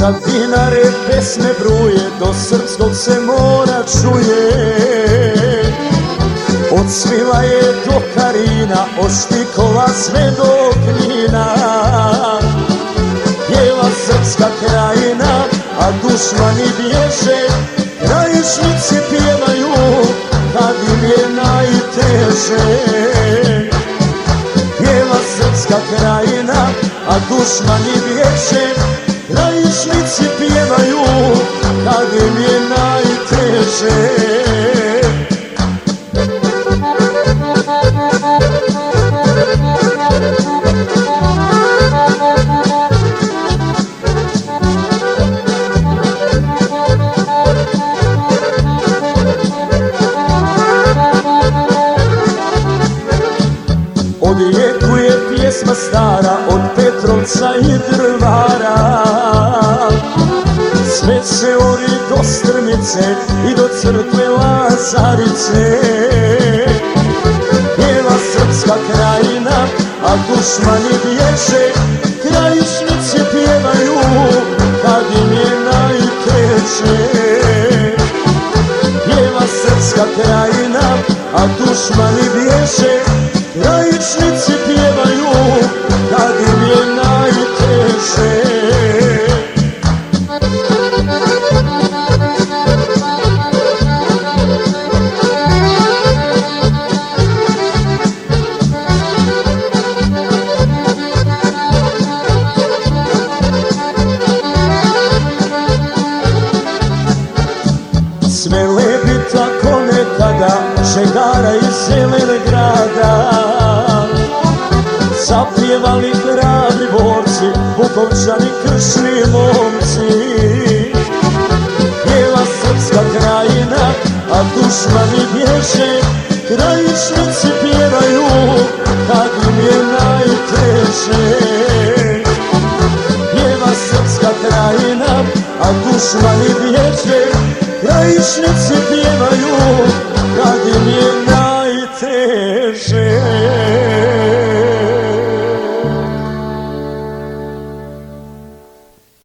Sa Dinare pesme bruje, do Srpskog se mora čuje. Od je do Karina, od Štikova sve do Knina. Bijela srpska krajina, a dušmani bježe Krajišnici pjevaju, kad im je najteže. Bijela srpska krajina, a dušmani bježe pjesma stara od Petrovca i Drvara. Sve se ori do Strmice i do crkve Lazarice. Bijela srpska krajina, a dušmani bježe Krajišnici pjevaju kad im je najteže. Bijela srpska krajina, a dušmani bježe Krajišnici pjevaju Sve lepi tako nekada Žegara iz zelen grada. Zapjevali hrabri borci Bukovčani kršni momci. Bijela srpska krajina A dušmani bježe Krajišnici pjevaju Kad im je najteže. Bijela srpska krajina A dušmani bježe Krajišnici pjevaju.